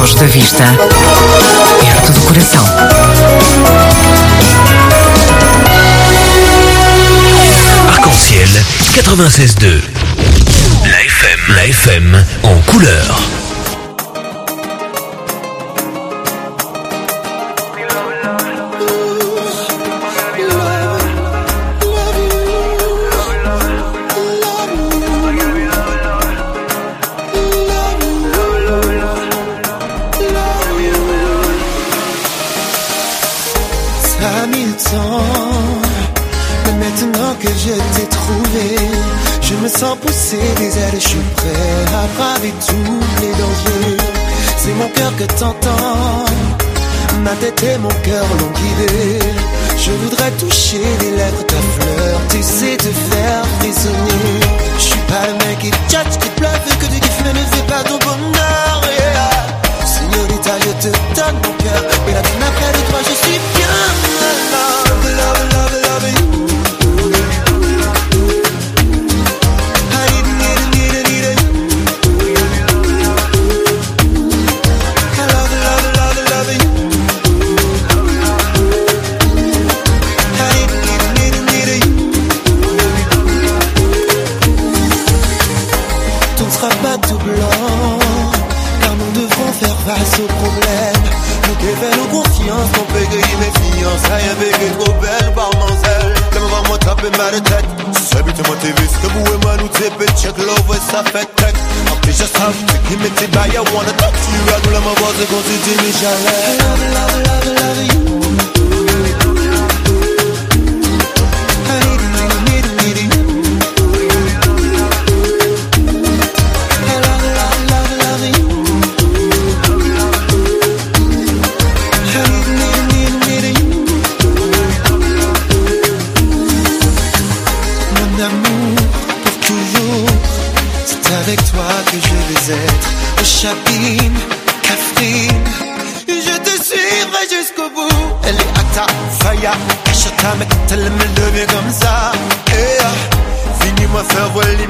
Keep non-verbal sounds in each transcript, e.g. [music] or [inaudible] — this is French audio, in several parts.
longe da vista, perto do coração. Arc-en-ciel 96.2. La FM, la FM en couleur. Je suis prêt à braver tous les dangers. C'est mon cœur que t'entends, ma tête et mon cœur l'ont guidé. Je voudrais toucher les lèvres ta fleur, tu sais te faire frissonner. Je suis pas le mec qui tchatche, qui bluffe, que tu kiffes, mais ne fais pas ton bonheur. yeah. Signorita, je te donne mon cœur, mais la donne après de toi, je suis bien. Ça fait tech. En plus, je savais que me t'es by, I wanna talk to you. I do la ma voix, j'allais. Love, love, love, love you. Acta, Faya, Achata, mais quand elle me lever comme ça. Eh, ah, Finis-moi faire voler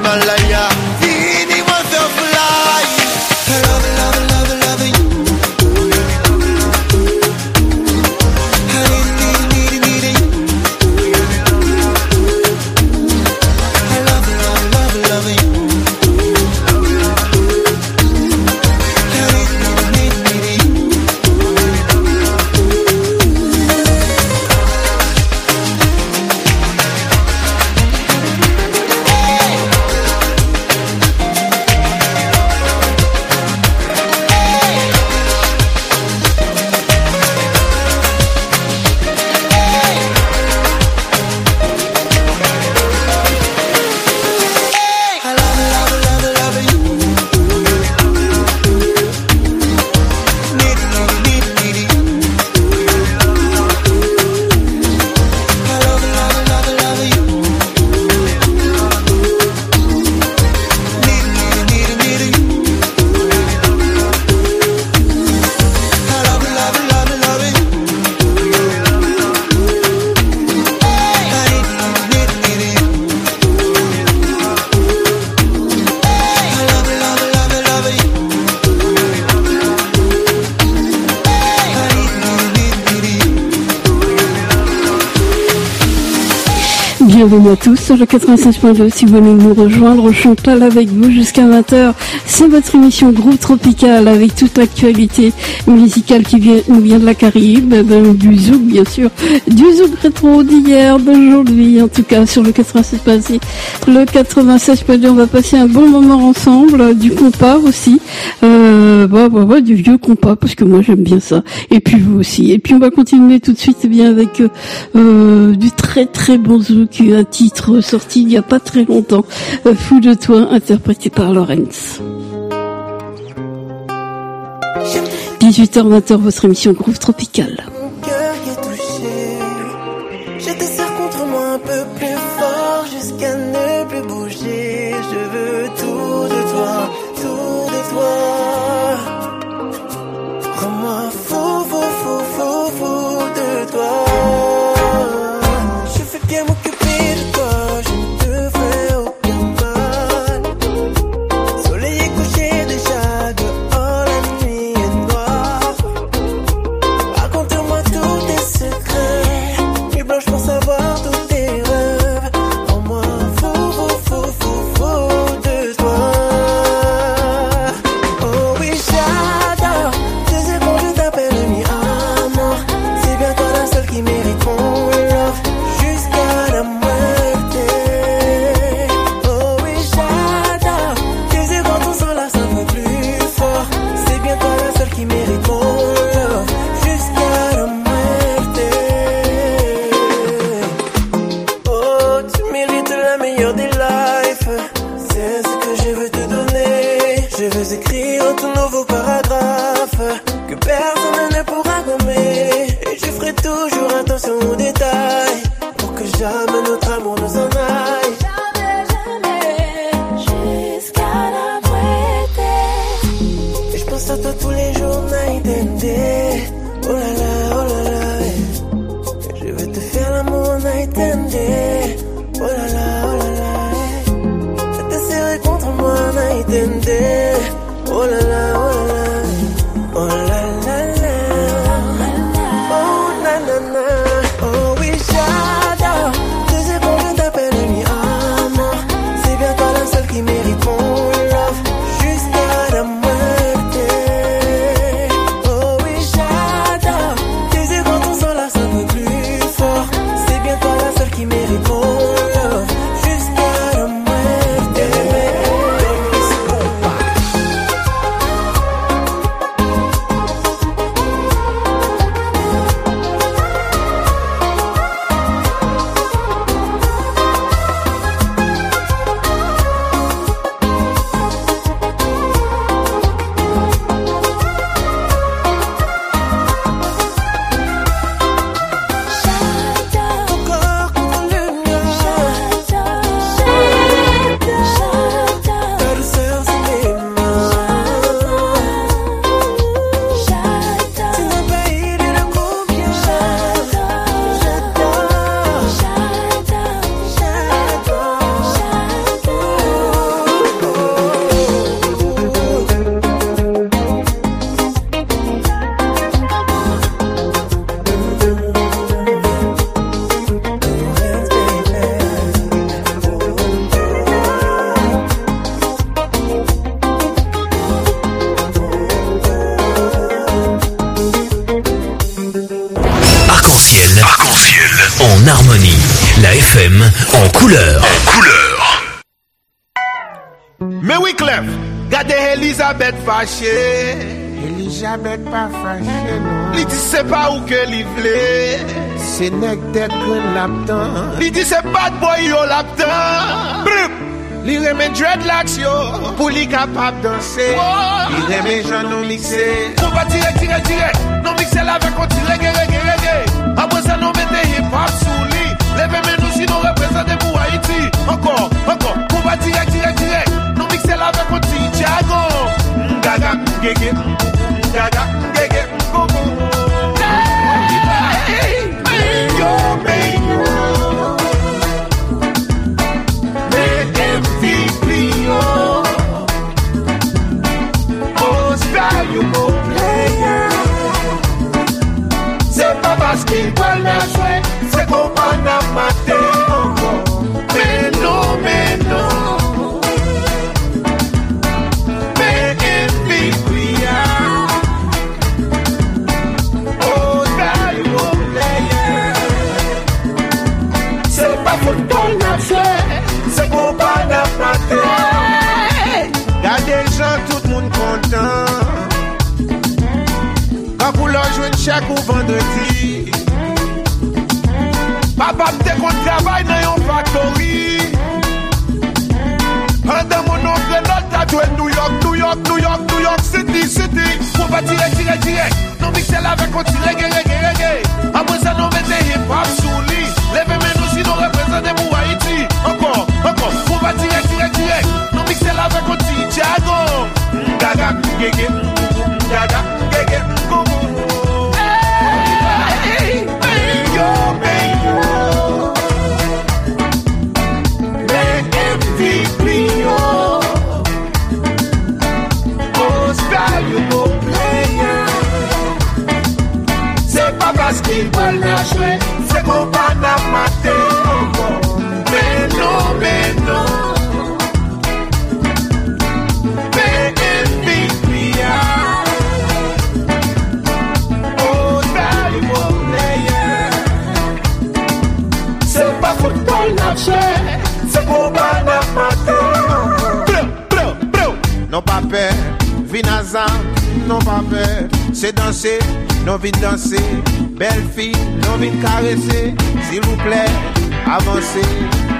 Bienvenue à tous sur le 96.2. Si vous venez nous rejoindre, Chantal avec vous jusqu'à 20h. C'est votre émission Groupe Tropical avec toute l'actualité musicale qui vient, nous vient de la Caraïbe, ben, du zouk bien sûr, du zouk rétro d'hier, d'aujourd'hui, en tout cas sur le 96.2. Le 96.2, on va passer un bon moment ensemble, du compas aussi, euh, bah, bah, bah, du vieux compas parce que moi j'aime bien ça. Et puis vous aussi. Et puis on va continuer tout de suite eh bien avec euh, euh, du très très bon zouk, un titre sorti il n'y a pas très longtemps, euh, Fou de toi, interprété par Lorenz. 18h-20h, votre émission Groove Tropical. Mon cœur est touché. En couleur. En couleur. Mais oui, Clef, gardez Elisabeth fâchée. Elisabeth pas fâchée, non. Il dit c'est pas où que li vle. C'est nèg tête que l'aptan. Il dit c'est pas de boy yo l'aptan. Brrr. Li remet dreadlocks yo Pour li capable danser Li remet janon mixé On va tirer, tirer, tirer Non mixer la avec on tire, reggae, reggae, reggae Après ça, nous mettez hip-hop sous lit Levez mais Encore, encore, on va direct, direct, direct. Nous mixer là avec mon petit Gaga, gaga, gaga, gaga. chèk ou vendredi. Papa mte kon travay nan yon factory. Ande moun nou fle lòl tatwe New York, New York, New York, New York City, City. Mwen pa tire, tire, tire. Nou miksel avek konti rege, rege, rege Amwen sa nou mette hip hop sou li. Leve men nou si nou reprezentè mou Haiti. Ankon, ankon. Mwen pa tire, tire, tire. Nou miksel avek konti Tiago Mgaga, ngege, mgaga, ngege pal na chwe Se kon pa na mate. Ankon Menon, menon PNVP ya Oh, dali wone ya Se pa kon pal na chwe Se kon pa na mate. Bro, bro, bro Non pa pe, vinazan Non pa pe, se danse non vin danser. Belle fille, non vin caresser. S'il vous plaît, avancez.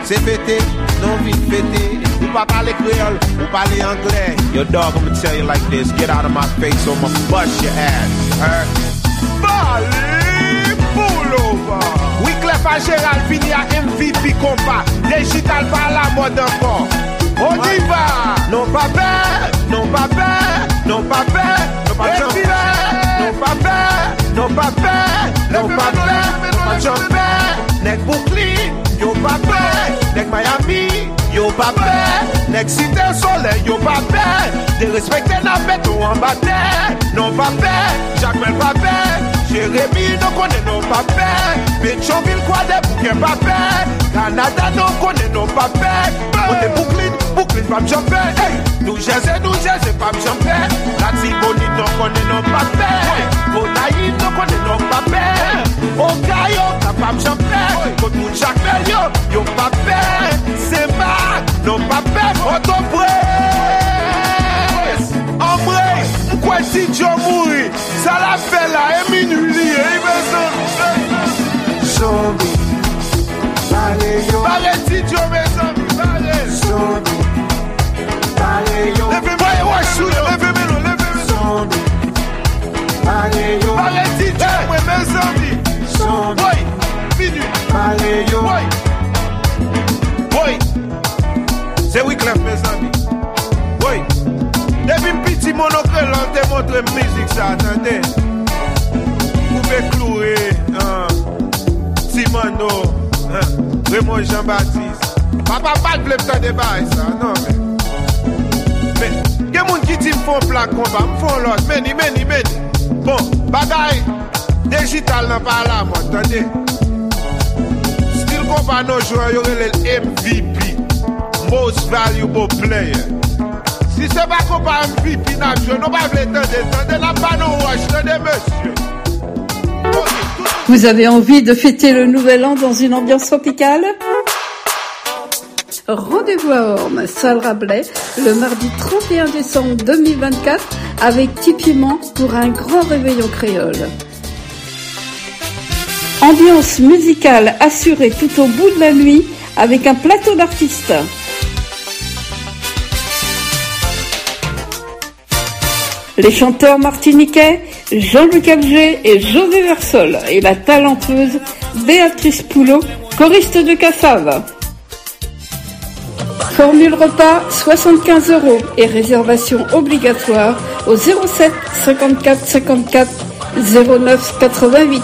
C'est fêter, non vin fêter Ou pas parler créole, ou parler anglais. Yo dog, I'ma tell you like this. Get out of my face or I'ma bust your ass. Heard? Bali Pullover Wyclef à Gérald fini à MVP combat Digital par la mode encore. On y va. Non pas peur, non pas peur, non pas peur Non pas jump. pa pe, nou pa pe, nou pa pe, nou pa chompe, nek Brooklyn, yo pa pe, nek Miami, yo pa pe, nek Site Sole, yo pa pe, de respekte nan pe tou an bate, nou non pa pe, Jacquel pa pe, Jeremie nou konen nou pa pe, Petroville kwa de bouke pa pe, Kanada nou konen nou pa pe Mwen de Brooklyn, Brooklyn pa mjampe hey! Nou jeze, nou jeze pa mjampe La tibonit nou konen nou pa pe Konayi nou konen nou pa pe Okayo ta pa mjampe Kote moun jakmel yo, yo pa pe Sema nou pa pe Foto pres Amre, mkwen si djo mouri Sa la fe la e minuli E ibe zon Zombie Pare ti diyo me zanmi, pare Sondi, pare yo. Leve me yo, leve me yo, leve me yo. Sondi, pare yo Pare ti diyo me zanmi Sondi, pare yo. Boy, se wiklef me zanmi Boy, debi mpiti monokre lan te montre mizik sa atande Koube kloure, timando Raymond Jean-Baptiste. Papa pat vle pta de bay sa, nan men. Men, gen moun ki ti mfon plak komba, mfon lot, meni, meni, meni. Bon, bagay, digital nan pa la moun, tande. Stil komba nou jwa yore lel MVP, Most Valuable Player. Si se pa komba MVP nan jwa, nou pa vle tande, tande, la pa nou waj, tande, monsye. Vous avez envie de fêter le nouvel an dans une ambiance tropicale Rendez-vous à Orme, salle Rabelais, le mardi 31 décembre 2024 avec Tipiment pour un grand réveillon créole. Ambiance musicale assurée tout au bout de la nuit avec un plateau d'artistes. Les chanteurs martiniquais Jean-Luc Alger et José Versol et la talentueuse Béatrice Poulot, choriste de Cassave. Formule repas 75 euros et réservation obligatoire au 07 54 54 09 88.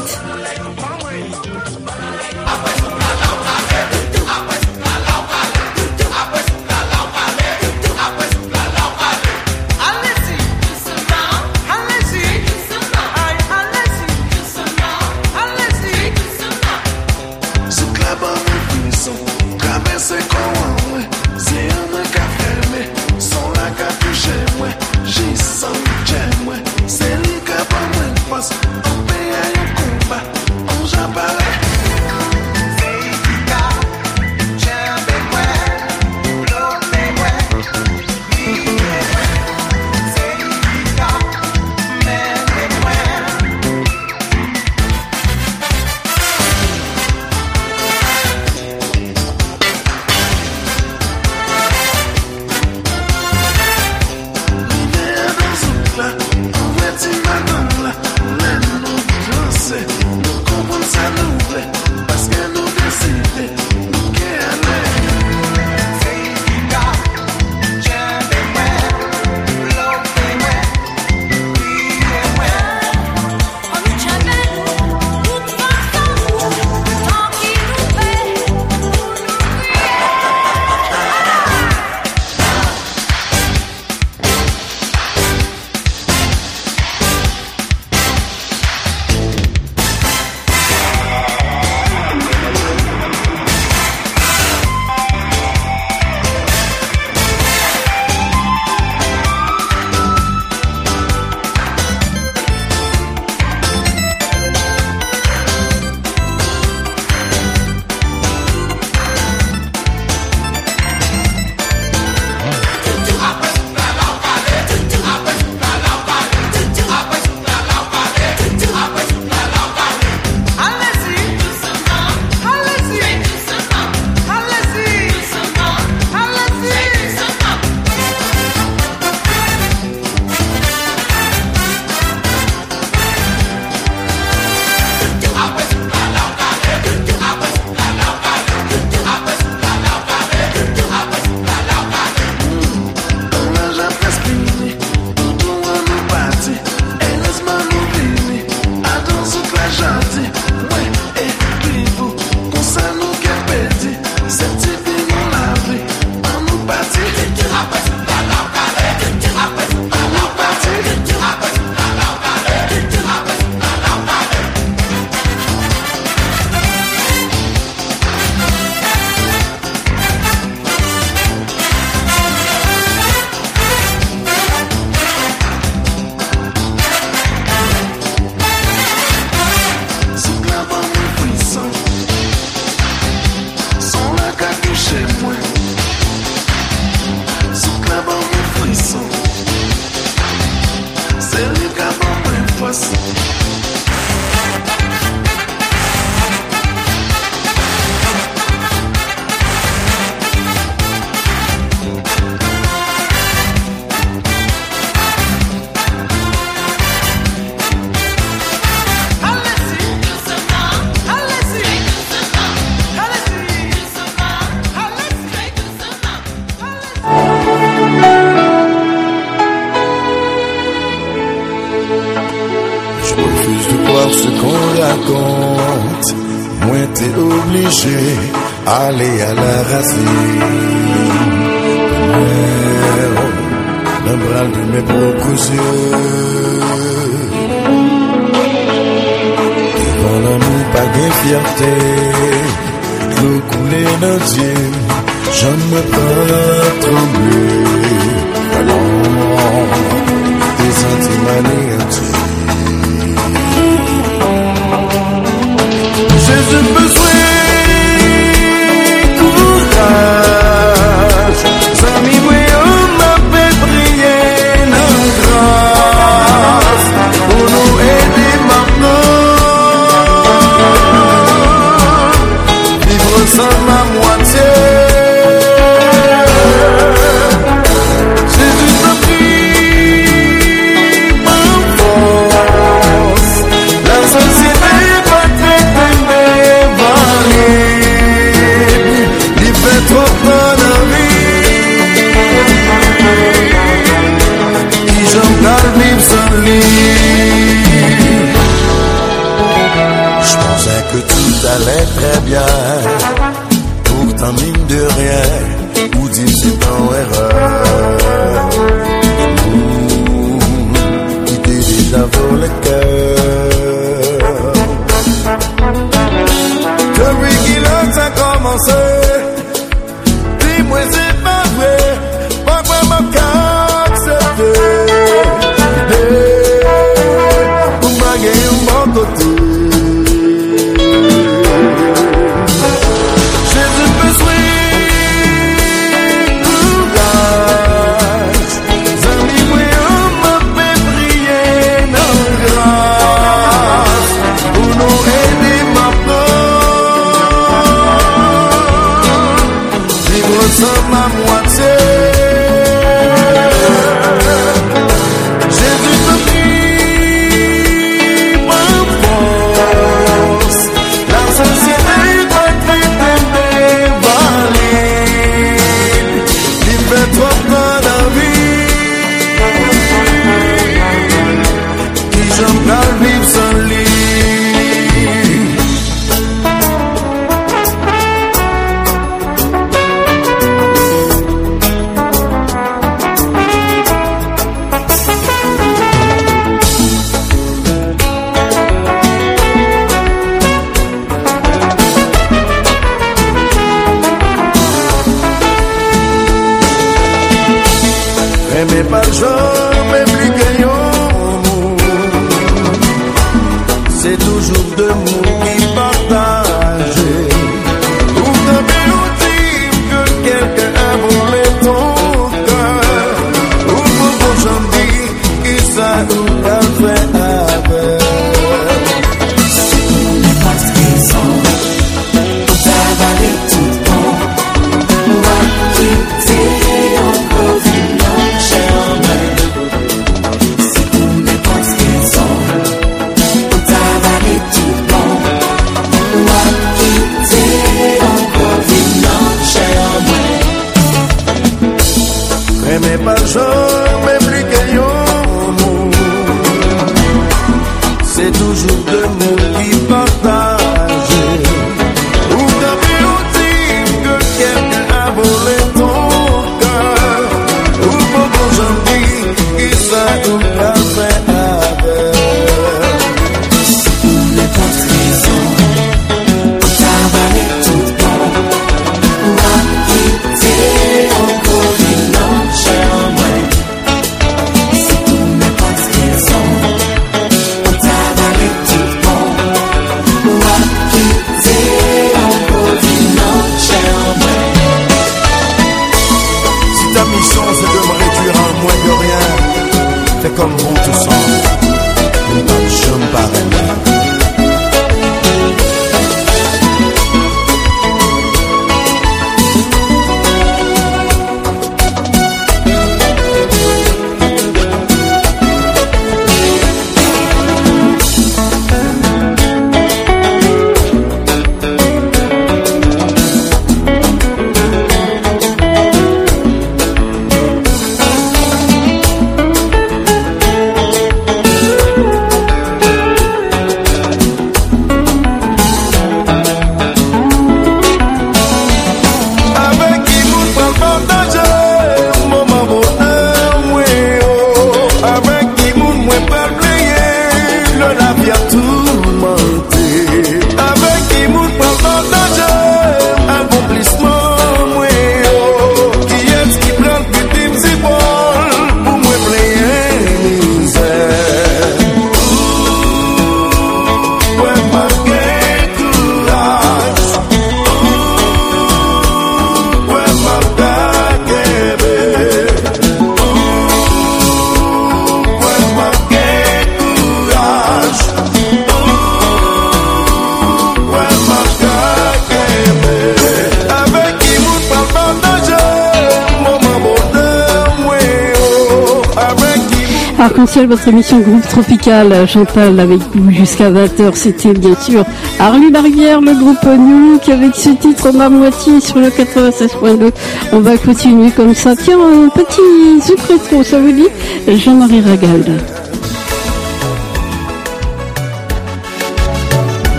votre émission groupe tropicale. Euh, Chantal avec vous jusqu'à 20h. C'était bien sûr Arlene Larrière, le groupe New qui avec ce titre ma moitié sur le 96.2. On va continuer comme ça. Tiens, un petit zouk rétro, ça vous dit? Jean-Marie Ragal.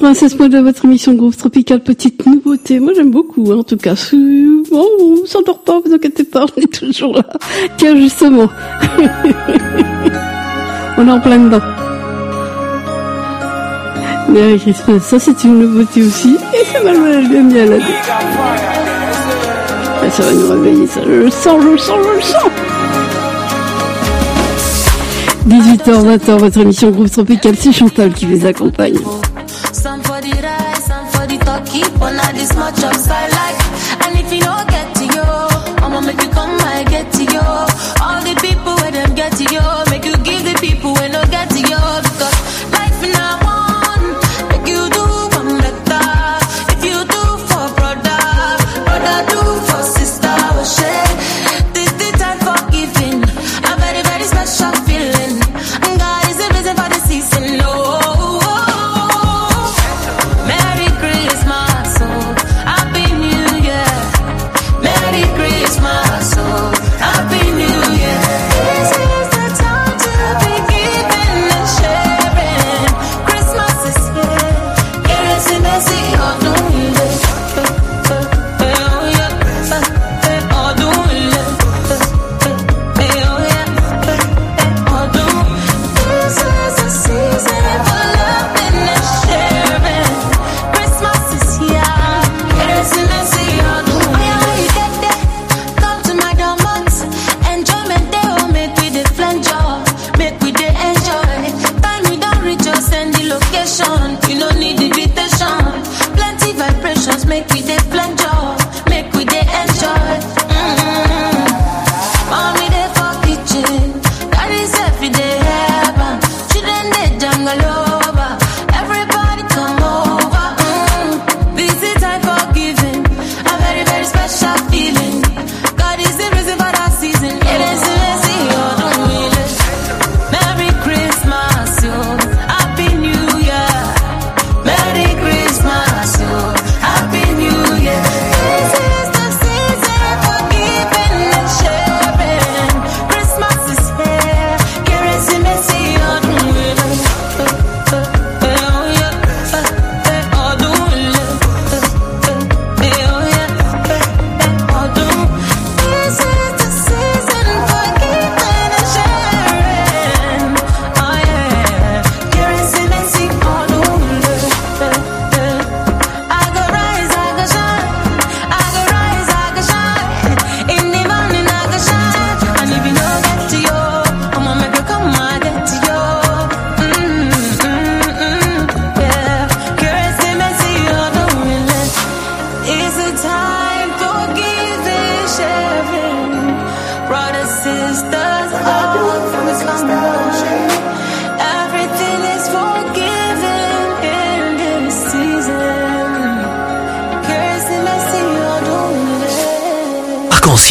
96.2, votre émission Groupe Tropical, petite nouveauté. Moi, j'aime beaucoup, hein, en tout cas. Bon, on s'endort pas, vous inquiétez pas, on est toujours là. Tiens, justement. [laughs] on est en plein dedans. Merry Christmas, ça c'est une nouveauté aussi. Et c'est mal, mal, bien la. Ça va nous réveiller, ça. Je le sens, je le sens, je le sens. 18h20, votre émission Groupe Tropical, c'est Chantal qui les accompagne. Some for the rice, some for the turkey, but not this much of I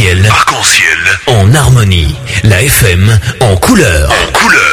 Arc-en-ciel. en En harmonie. La FM en couleur. En couleur.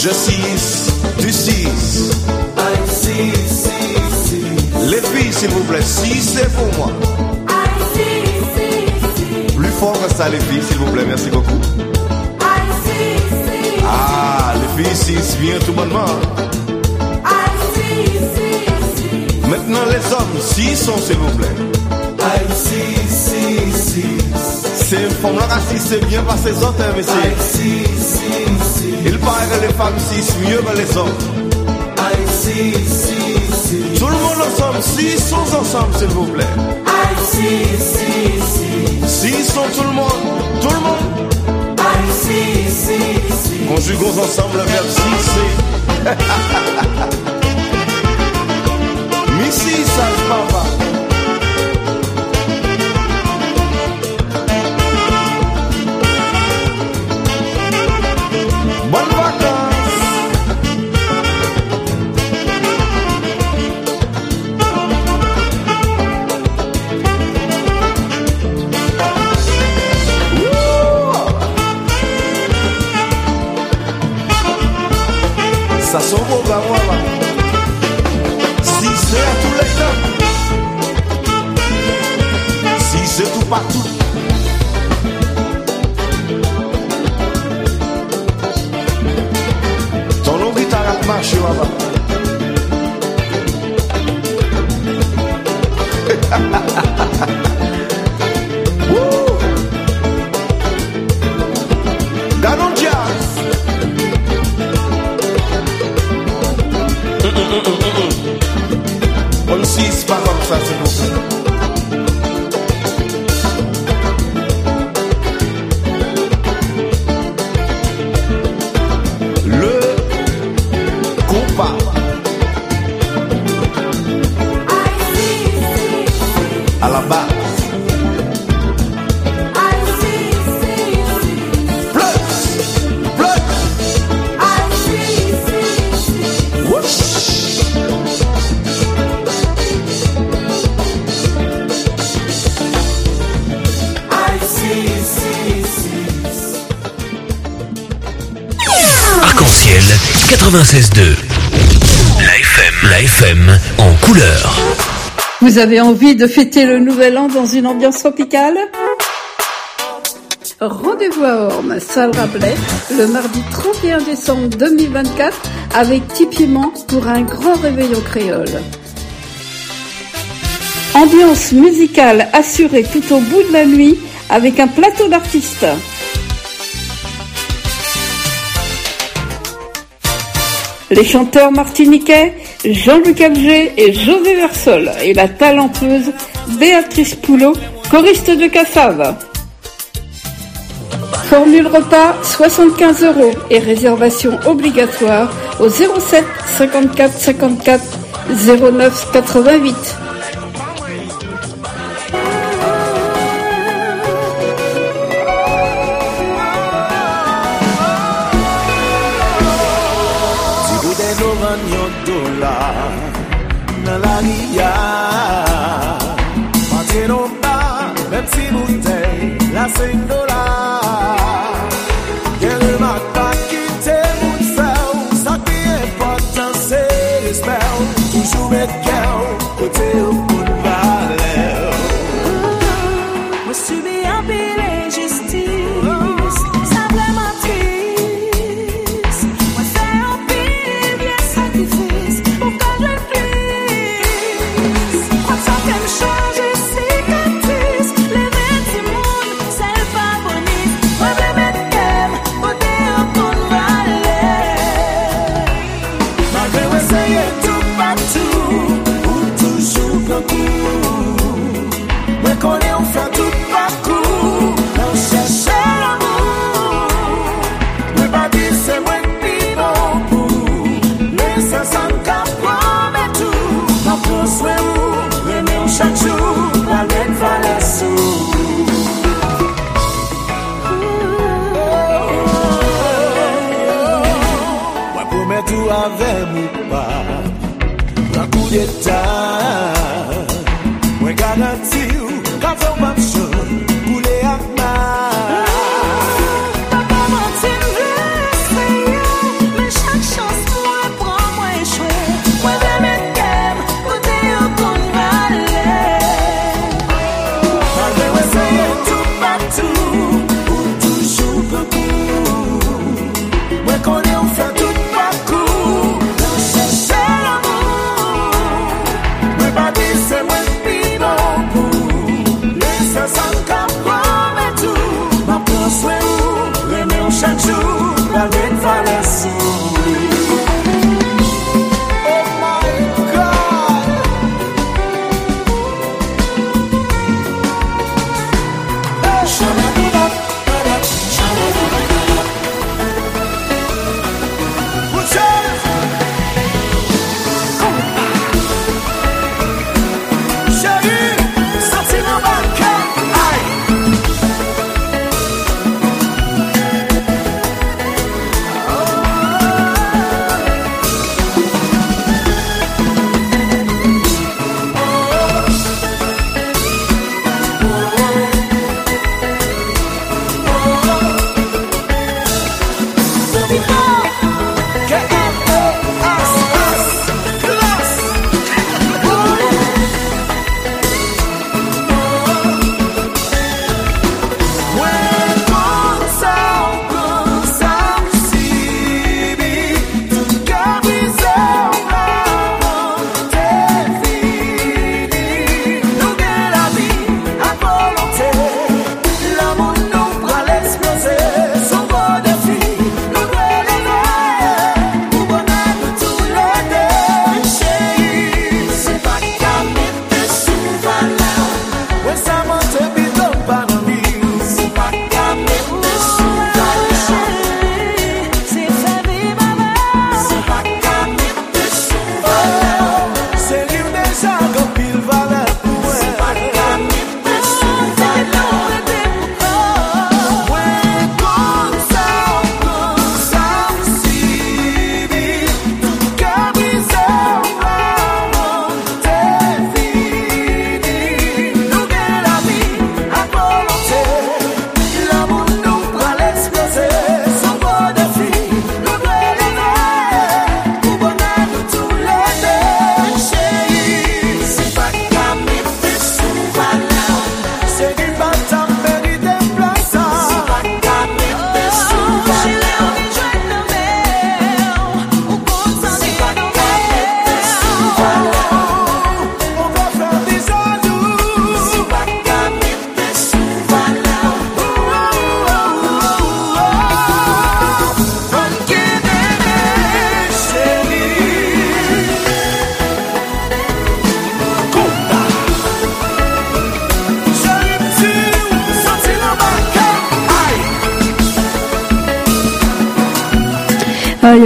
Je six, tu six. Les filles, s'il vous plaît, six c'est pour moi. Plus fort que ça, les filles, s'il vous plaît, merci beaucoup. Ah, les filles, six, bien tout bonnement. Maintenant, les hommes, six sont, s'il vous plaît. Aïe, si, si, si. C'est une forme là, si c'est bien par ces autres, hein, si. Il paraît que les femmes six mieux que les hommes. Aïe, si, si, si. Tout le monde ensemble, six sont ensemble, s'il vous plaît. Aïe, si, si, si. Six sont tout le monde, tout le monde. Aïe, si, si, si. Conjuguons ensemble le verbe six, c'est. [laughs] Missy, sage papa. Vous avez envie de fêter le nouvel an dans une ambiance tropicale Rendez-vous à Orme, salle Rabelais, le mardi 31 décembre 2024 avec Tipiement pour un grand réveillon créole. Ambiance musicale assurée tout au bout de la nuit avec un plateau d'artistes. Les chanteurs martiniquais Jean-Luc Alger et José Versol et la talentueuse Béatrice Poulot, choriste de Cassave. Formule repas 75 euros et réservation obligatoire au 07 54 54 09 88. met gown, kote ou kout ma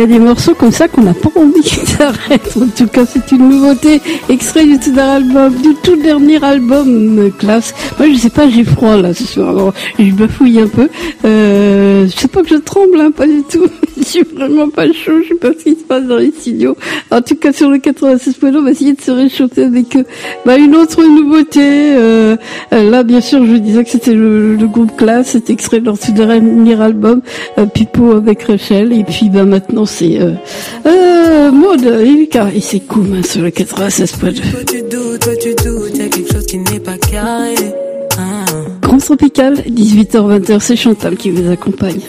a des morceaux comme ça qu'on n'a pas envie [laughs] qu'ils. En tout cas, c'est une nouveauté. Extrait du tout dernier album, du tout dernier album, euh, classe. Moi, je sais pas, j'ai froid là ce soir. Alors, je bafouille un peu. Euh, je sais pas que je tremble, hein, pas du tout. [laughs] je suis vraiment pas chaud. Je sais pas ce qui se passe dans les studios. En tout cas, sur le 96 on va essayer de se réchauffer avec euh, bah, une autre nouveauté. Euh, euh, là, bien sûr, je disais que c'était le, groupe classe. C'était extrait de leur tout dernier album, Pipo avec Rachel. Et puis, bah, maintenant, c'est euh, Maud et c'est cool hein, sur le 96 Toi tu doutes, toi tu doutes, y'a quelque chose qui n'est pas carré. Hein. Grand Tropical, 18h-20h, c'est Chantal qui vous accompagne.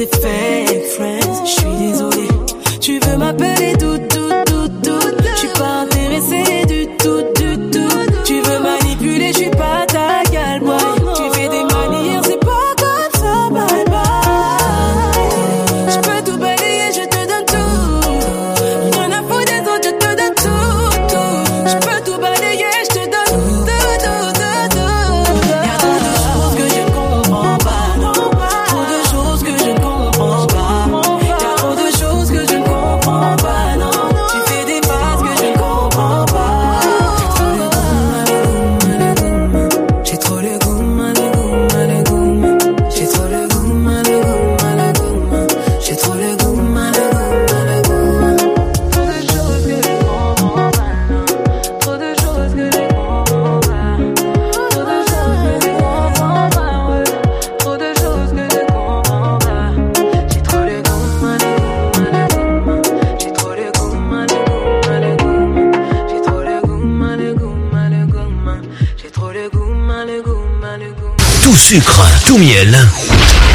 Des fake friends. Je suis désolé. Tu veux m'appeler sucre, tout miel.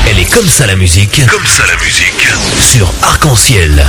Elle est comme ça la musique. Comme ça la musique. Sur Arc-en-Ciel.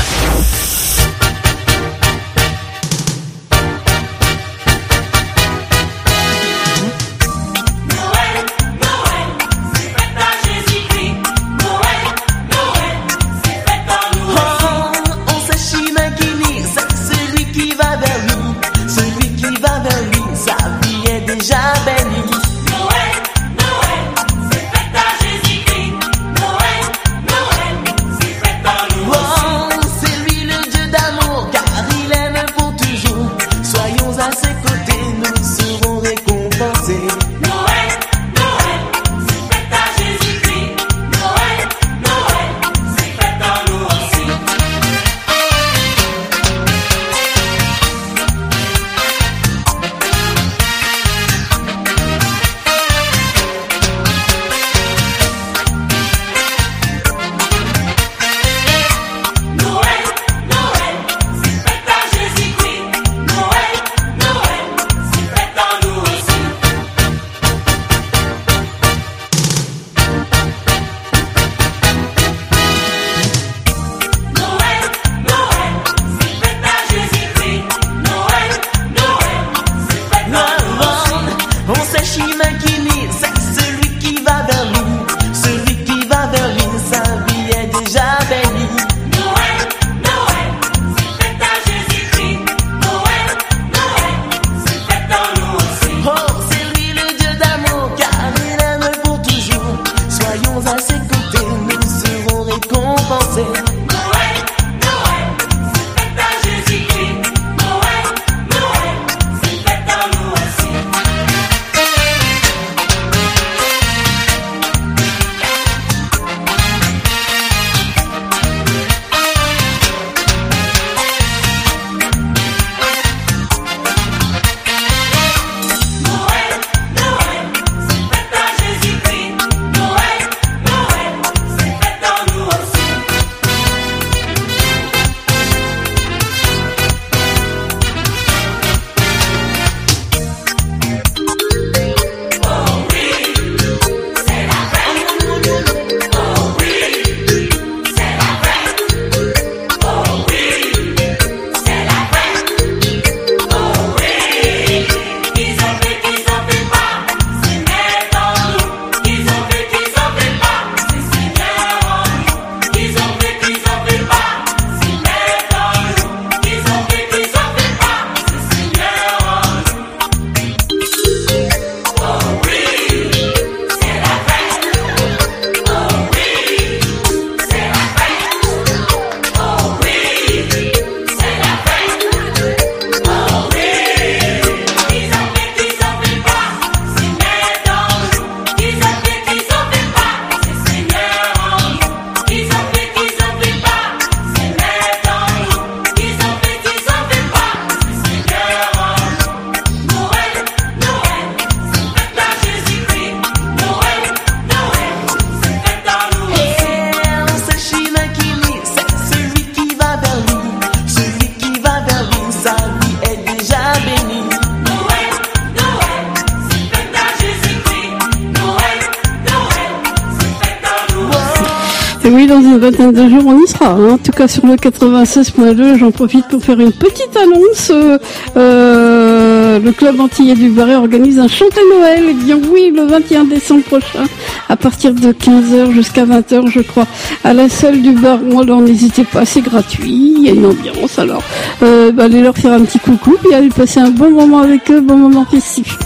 Vingtaine de jours, on y sera. Hein. En tout cas, sur le 96.2, j'en profite pour faire une petite annonce. Euh, euh, le club antillais du Barret organise un chanté Noël. Et eh bien oui, le 21 décembre prochain, à partir de 15h jusqu'à 20h, je crois, à la salle du bar. Alors n'hésitez pas, c'est gratuit, il y a une ambiance. Alors, euh, bah, allez leur faire un petit coucou, puis allez passer un bon moment avec eux, bon moment festif.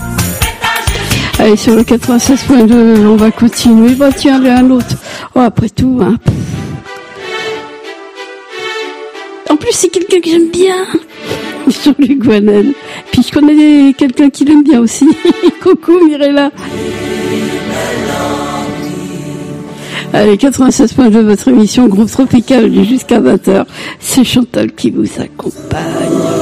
Allez, sur le 96.2, on va continuer. Bah tiens, allez, un autre. Oh, après tout, hein. Plus, c'est quelqu'un que j'aime bien. [laughs] Les Guanen. Puis je connais quelqu'un qui l'aime bien aussi. [laughs] Coucou Mirella. Allez, 96.2, votre émission Groupe Tropical jusqu'à 20h. C'est Chantal qui vous accompagne.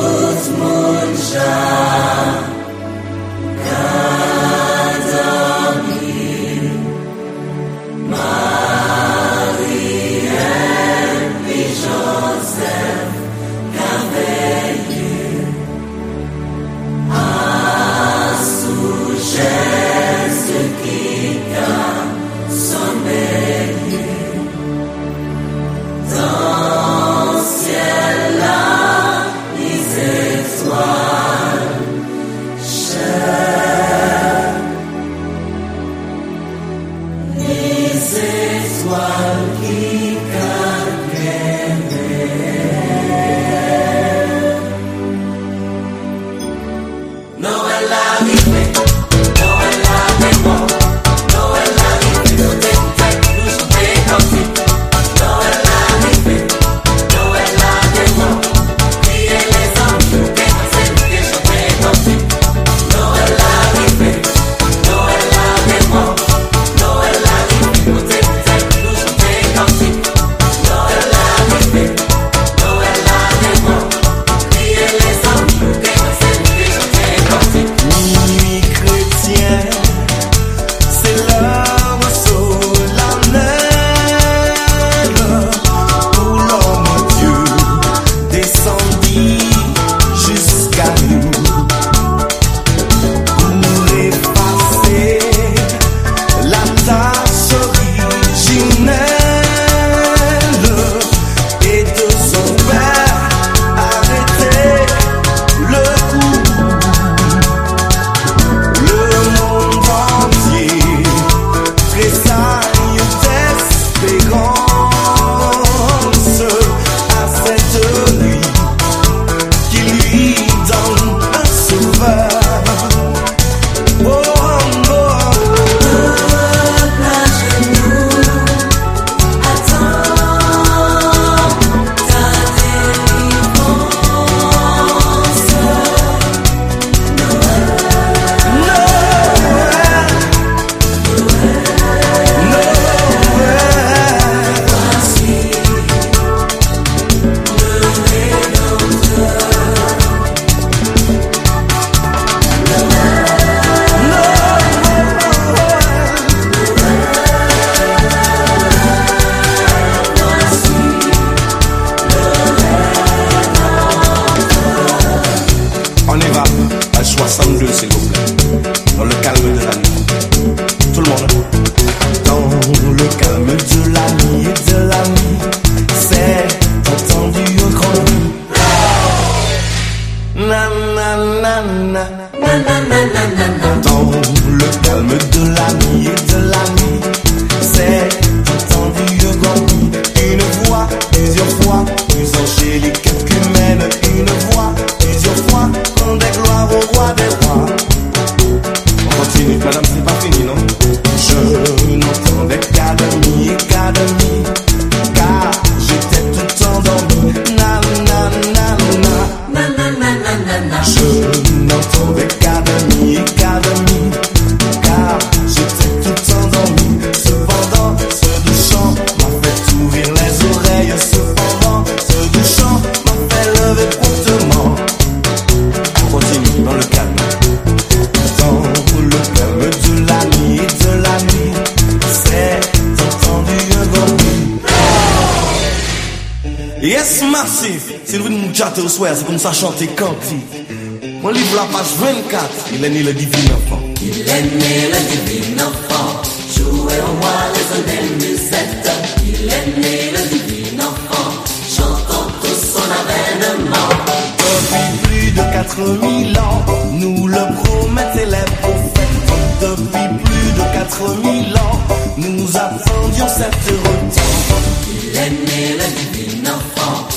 Plusieurs fois. C'est comme ça chanter cantique. Mon livre la page 24, il est né le divin enfant. Il est né le divin enfant, jouez en moi les musette. Il Il est né le divin enfant, chantons tous son avènement. Depuis plus de 4000 ans, nous le promettaient les prophètes. Depuis plus de 4000 ans, nous attendions cette retour. Il est né le divin enfant,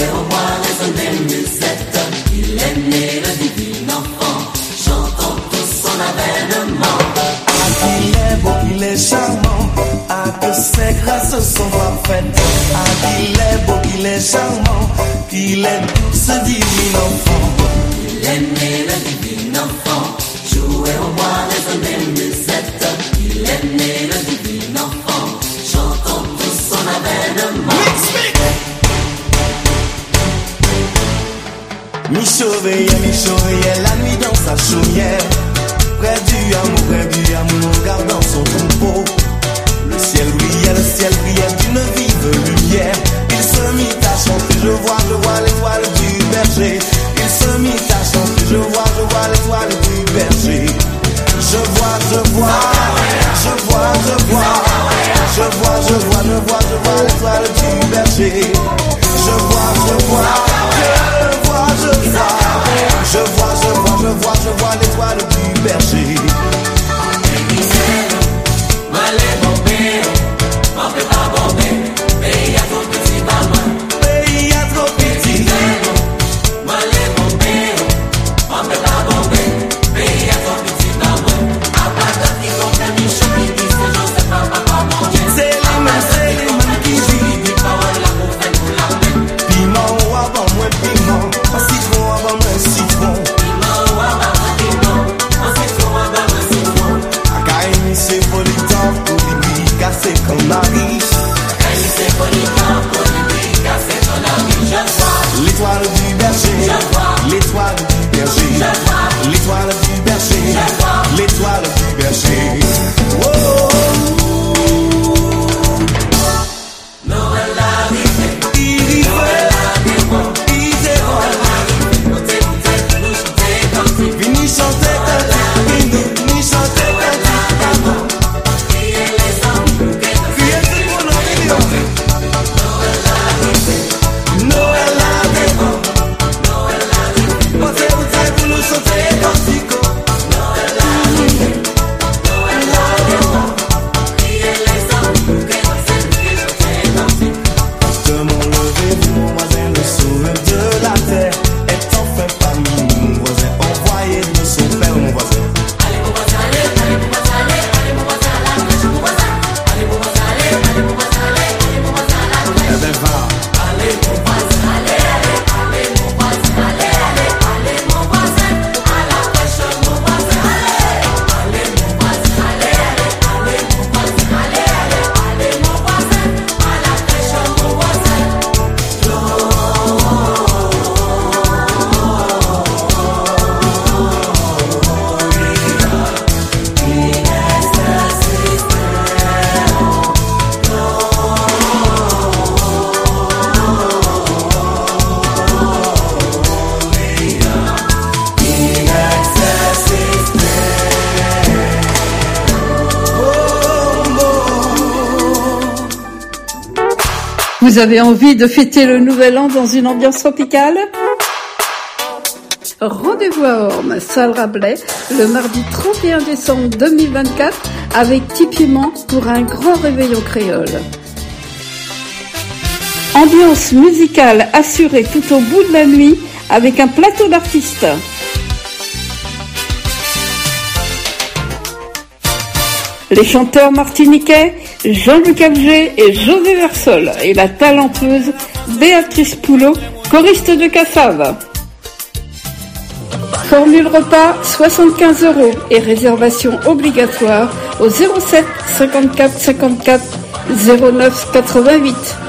jouer au roi, résonner musette. Il est né le divin enfant, chantons tous son avènement. Ah, qu'il est beau, qu'il est charmant. Ah, que ses grâces sont parfaites. Ah, qu'il est beau, qu'il est charmant. Qu'il est doux, ce divin enfant. Il est né le divin enfant, jouer au roi, résonner musette. Il est né le divin Surveillait, mi surveillait la nuit dans sa chaumière. Près du amour, près du amour, gardant son troupeau. Le ciel brillait, le ciel brillait d'une vive lumière. Il se mit à chanter, je vois, je vois l'étoile du berger. Il se mit à chanter, je vois, je vois l'étoile du berger. Je vois, je vois, je vois, je vois. Je vois, je vois, je vois, je vois l'étoile du berger. Vous avez envie de fêter le nouvel an dans une ambiance tropicale Rendez-vous à Orme, salle Rabelais, le mardi 31 décembre 2024 avec Tipiment pour un grand réveillon créole. Ambiance musicale assurée tout au bout de la nuit avec un plateau d'artistes. Les chanteurs martiniquais Jean-Luc Alger et José Versol et la talentueuse Béatrice Poulot, choriste de Cassave. Formule repas 75 euros et réservation obligatoire au 07 54 54 09 88.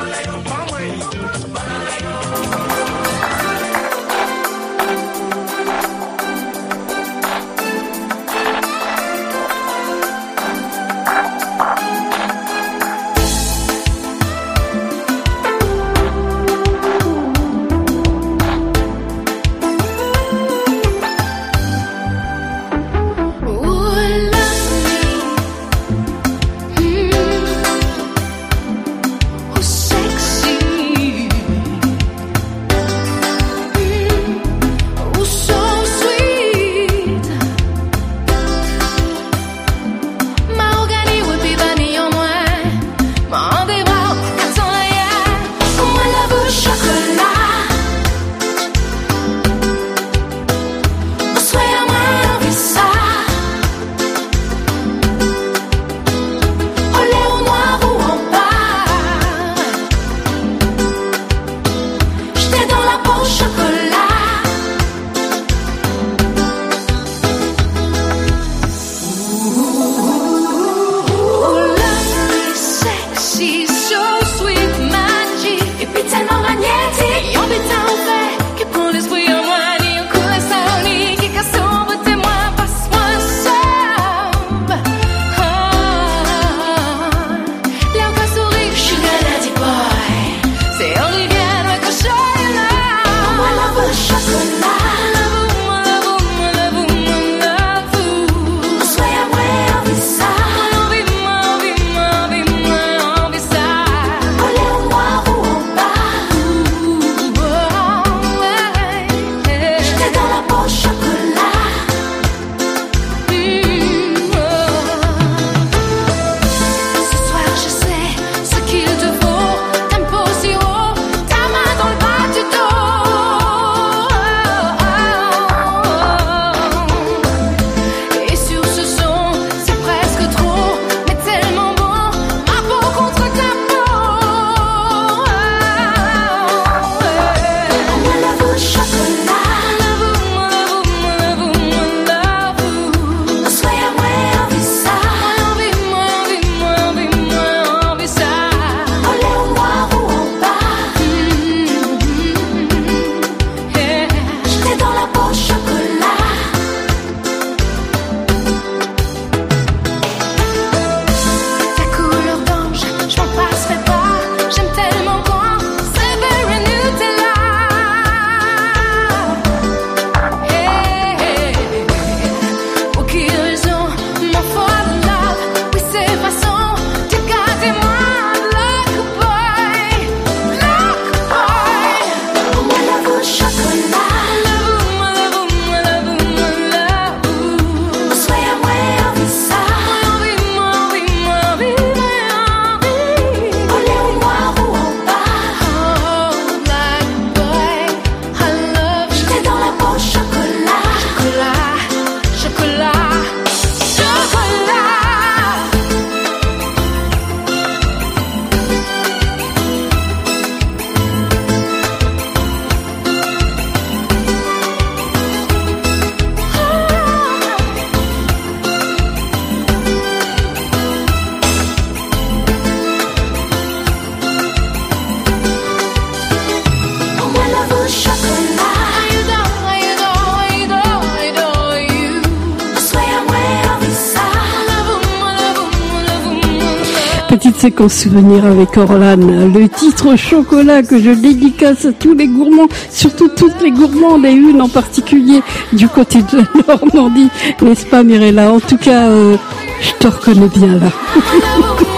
Souvenir avec Orlan, le titre chocolat que je dédicace à tous les gourmands, surtout toutes les gourmandes et une en particulier du côté de la Normandie, n'est-ce pas Mirella? En tout cas, euh, je te reconnais bien là. [laughs]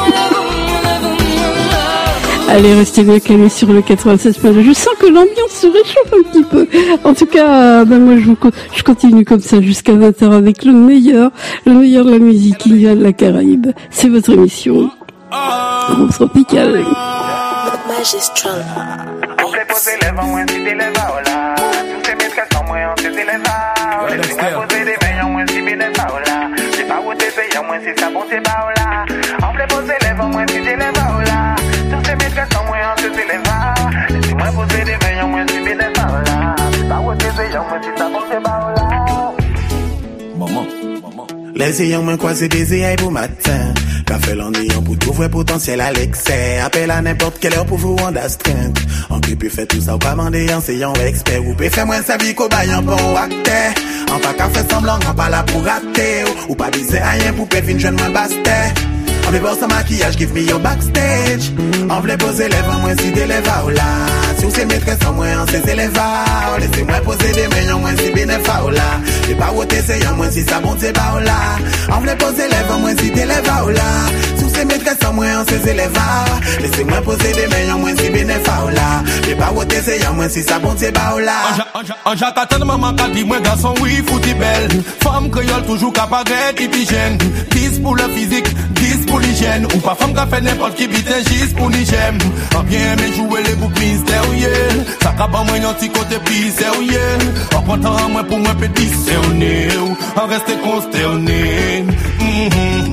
Allez, restez bien calés sur le 96 Je sens que l'ambiance se réchauffe un petit peu. En tout cas, ben moi je, continue comme ça jusqu'à 20h avec le meilleur, le meilleur de la musique qui vient de la Caraïbe. C'est votre émission. Groupe tropical. Magistral. Hombre pose leva mwen si te leva ola Tou se met kason mwen an se te leva Ole si mwen pose de men yon mwen si bine fa ola Se pa wote se yon mwen si sa bon se ba ola Hombre pose leva mwen si te leva ola Tou se met kason mwen an se te leva Si mwen pose de men yon mwen si bine fa ola Se pa wote se yon mwen si sa bon se ba ola Maman, maman Les ayants mwen kwa se beze ay pou Café l'ennuyant pour tout vrai potentiel à l'excès. Appelle à n'importe quelle heure pour vous rendre astreinte. En plus, puis fait tout ça ou pas demander enseignant expert. Ou peut faire moins sa vie qu'au baillant pour acter. En pas qu'à faire semblant, en pas là pour rater. Ou pas diser rien pour faire une jeune moins basté. Vle bor sa makiyaj, give me yo backstage. An vle pose leva, mwen si de leva ou la. Sou se metre san mwen an se se leva ou oh, Lese mwen pose de men, yon mwen si benefa ou la. E pa wote se yon mwen si sa bonte ba ou la. An vle pose leva, mwen si de leva ou la. Sou se metre san mwen an se se leva Lese mwen pose de men, yon mwen si benefa ou la. E pa wote se yon mwen si sa bonte ba ou la. Anja katan maman ka di mwen gason wifou ti bel Fam kreol toujou kaparet ipi jen Pis pou le fizik 10 pour l'hygiène. Ou pas femme qui fait n'importe qui bite juste pour l'hygiène. En bien mais jouer les boucles mystérieux Ça capable moi un petit côté plus sérieux En comptant moi pour moi petit cerné En rester consterné mm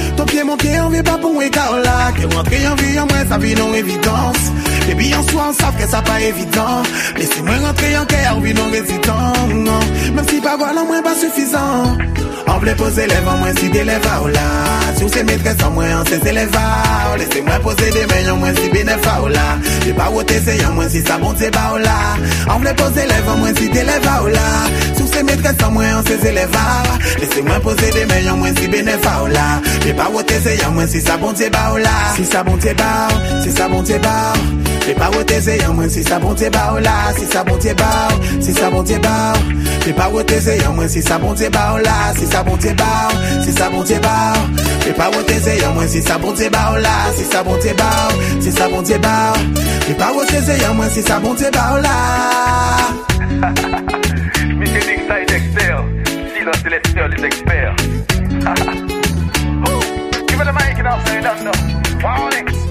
Ton pied, mon pied, on veut pas pour moi, là. Que rentrer en vie, en moins, ça vie non évidence. Et puis en soi, on savent que ça pas évident. Laissez-moi rentrer en cœur, oui, non. Non. Même si pas voilà, moins pas suffisant. On poser les moins si vous c'est maîtresse en moins, on les Laissez-moi poser des mains, moins si. J'ai pas moins si ça monte, c'est. On poser les vents, moins si des lèvres à là. Si vous c'est maîtresse en moins, on sait les Laissez-moi poser des mains, moins si. J'ai pas moins si ça là. Si ça monte, c'est si ça pas. J'ai pas voté, c'est moins si ça monte, c'est pas là. Si ça monte, c'est pas, si ça monte, c'est pas. J'ai pas voté, c'est moins si ça monte, c'est pas là. Si ça monte, c'est pas, si ça monte, c'est pas. J'ai pas voté, c'est moins si ça monte, c'est pas là. Si ça monte, c'est pas, si ça monte, c'est pas. J'ai pas voté, c'est moins si ça monte, c'est pas là. Mickey Nick, est expert. Silence, c'est l'expert, les experts. Give me the mic and I'll say it down now.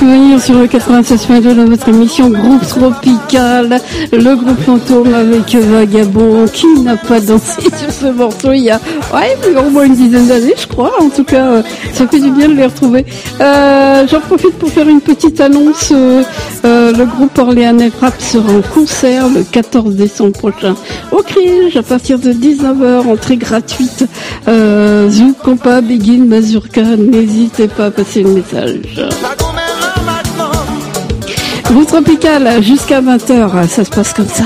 Souvenir sur le 96.2 dans notre émission Groupe Tropical, le groupe fantôme avec Vagabond qui n'a pas dansé [laughs] sur ce morceau il y a ouais, au moins une dizaine d'années je crois. En tout cas, euh, ça fait du bien de les retrouver. Euh, J'en profite pour faire une petite annonce. Euh, euh le groupe Orléanais Frappe sera en concert le 14 décembre prochain au Crige à partir de 19h, entrée gratuite. Euh, Zouk, Begin, Mazurka, n'hésitez pas à passer le message. Route tropical jusqu'à 20h, ça se passe comme ça.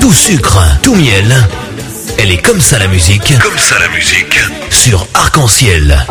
Tout sucre, tout miel. Elle est comme ça la musique. Comme ça la musique. Sur Arc-en-Ciel.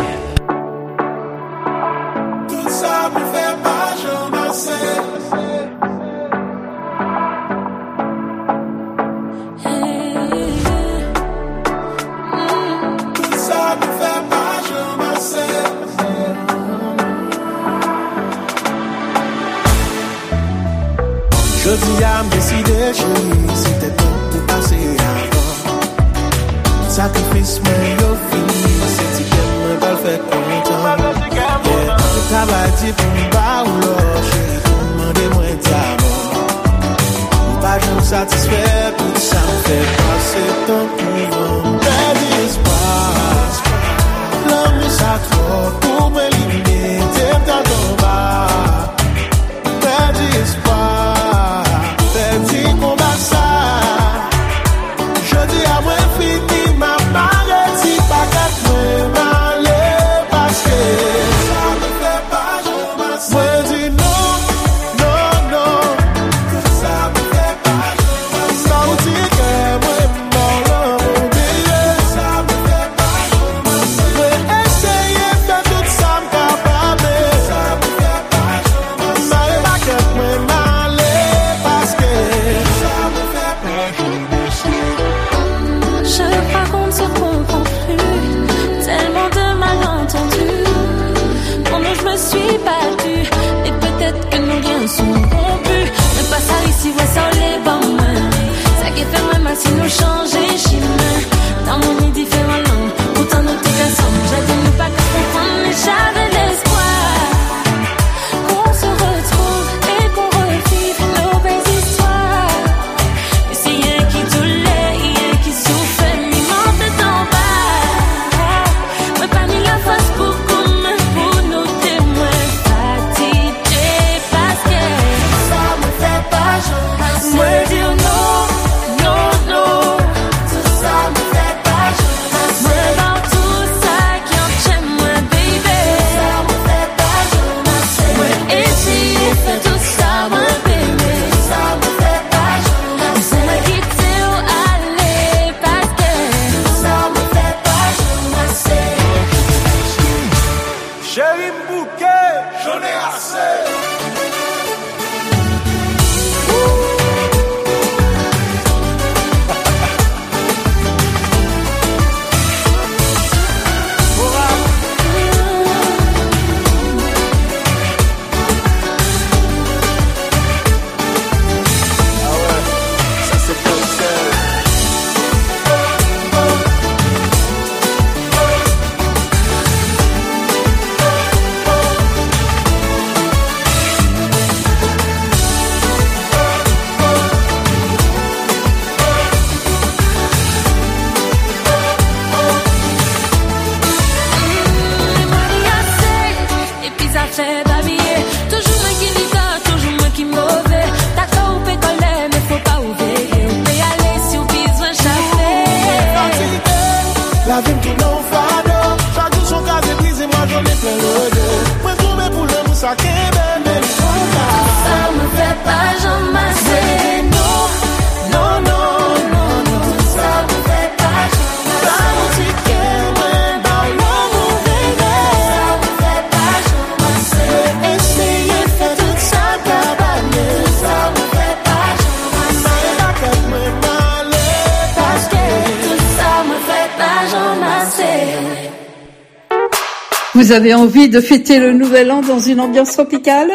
Vous avez envie de fêter le nouvel an dans une ambiance tropicale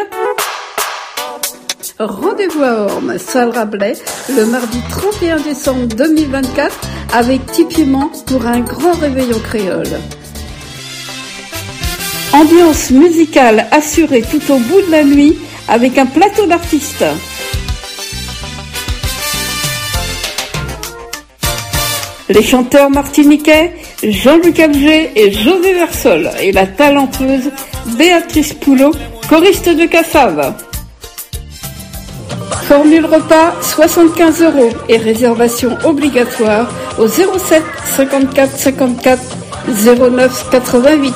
Rendez-vous à Orme, salle Rabelais, le mardi 31 décembre 2024 avec Tipiment pour un grand réveillon créole. Ambiance musicale assurée tout au bout de la nuit avec un plateau d'artistes. Les chanteurs martiniquais Jean-Luc Alger et José Versol et la talentueuse Béatrice Poulot, choriste de Cassave. Formule repas 75 euros et réservation obligatoire au 07 54 54 09 88.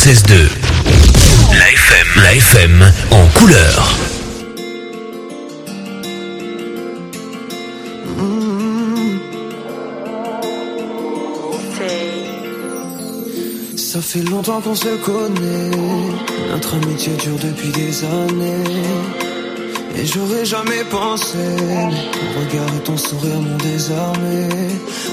96.2. La FM, la FM en couleur. Ça fait longtemps qu'on se connaît, notre amitié dure depuis des années. Et j'aurais jamais pensé, ton regard et ton sourire m'ont désarmé.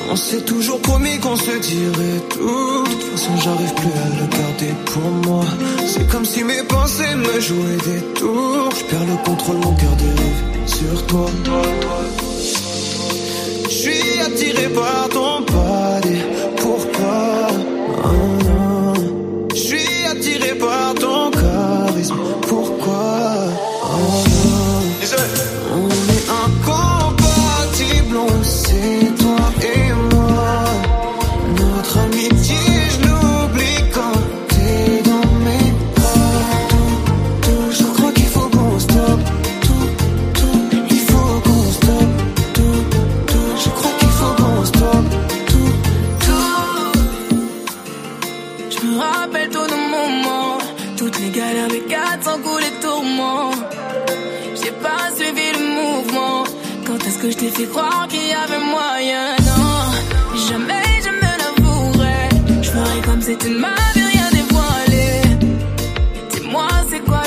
On s'est toujours promis qu'on se dirait tout. De toute façon, j'arrive plus à le garder pour moi. C'est comme si mes pensées me jouaient des tours. Je perds le contrôle, mon cœur dérive sur toi. Je suis attiré par ton músico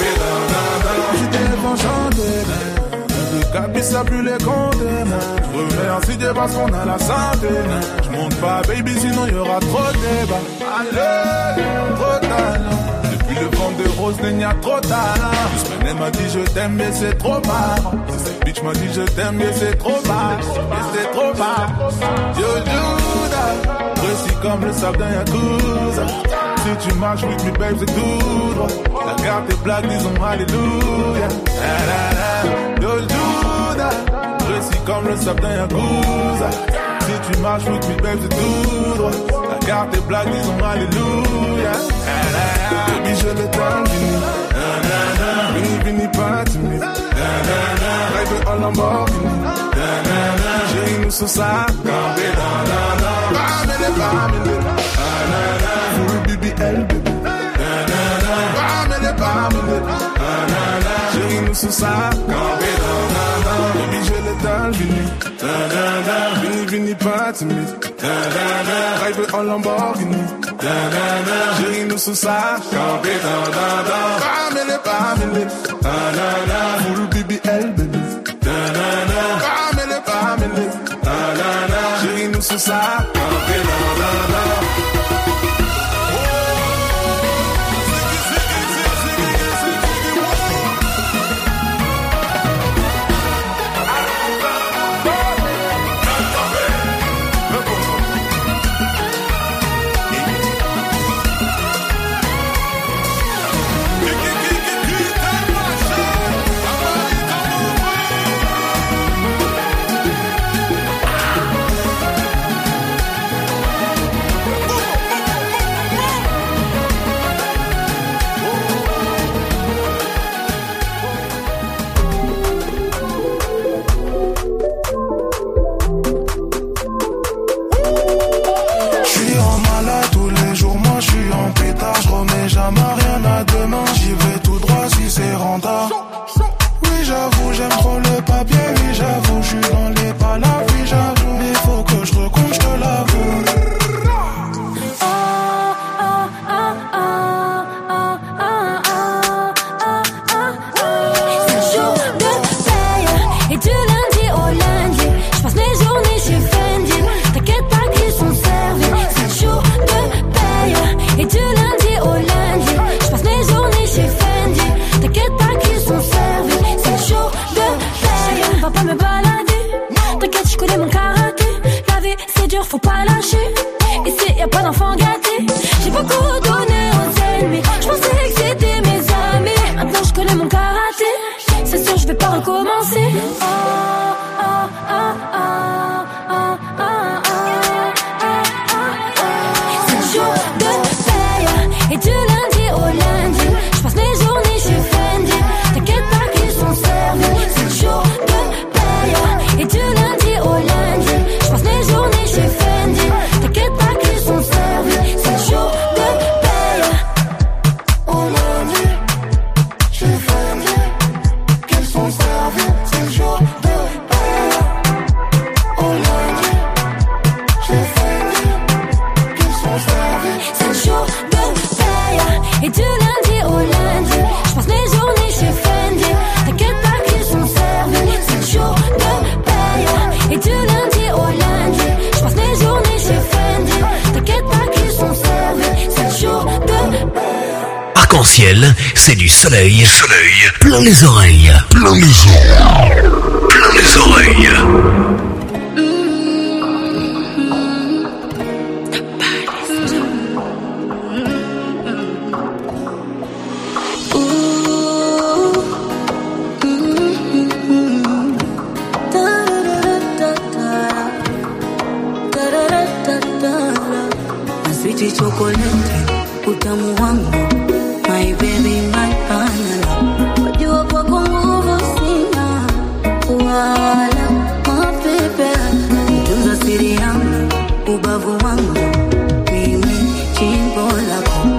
capi ça plus les compter Je remercie Dieu parce qu'on a la santé. Je monte pas baby sinon y aura trop de débat Allez, trop talent. Depuis le vent de rose il y a trop Juste elle m'a dit je t'aime mais c'est trop Si cette bitch m'a dit je t'aime mais c'est trop bas. Mais c'est trop bas. Yo Judas. Précis comme le sable d'un Yakuza. Si tu marches with me babe c'est tout droit. La carte est blague disons alléluia. La, la, la. ici comme le sapin à Yakuza. Si tu marches, faut tu belles tout droit. La carte des blagues, disons Alléluia. Baby, je l'ai terminé. Vini, vini, pas timide. Rêve en Lamborghini. J'ai une sous sa corde. Parmi les parmi les. Full BBL, bébé. Parmi les parmi. J'ai une sous optimiste. Wij bij Lamborghini. Jullie nous sont sages. Campé, dan, dan, dan. Pamele, pamele. Voor uw BBL, baby. Pamele, pamele. Jullie soleil, soleil, plein les oreilles, plein les oreilles, plein les oreilles. Wewe jimbo lako.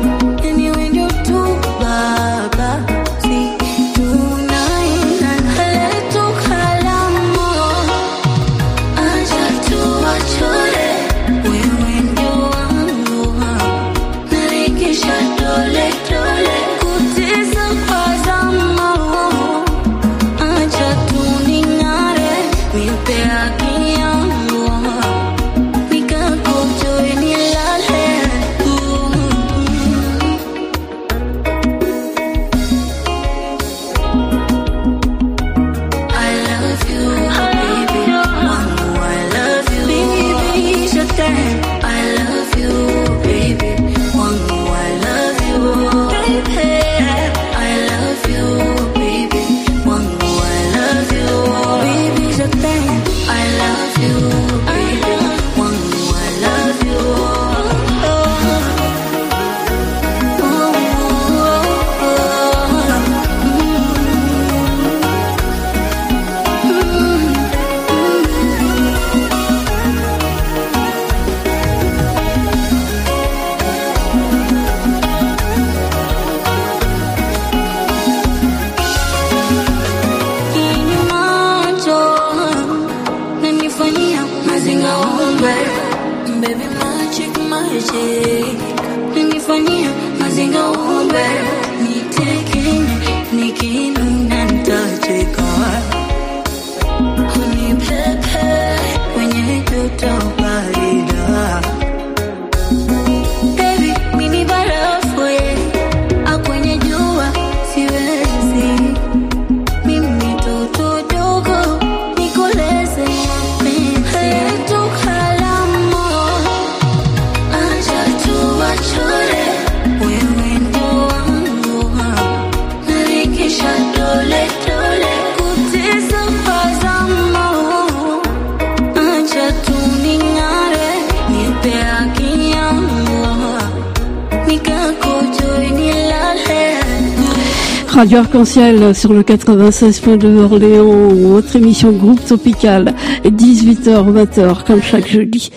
Radio Arc-en-Ciel sur le 96.2 Orléans, autre émission Groupe Tropical, 18h, 20h, comme chaque jeudi.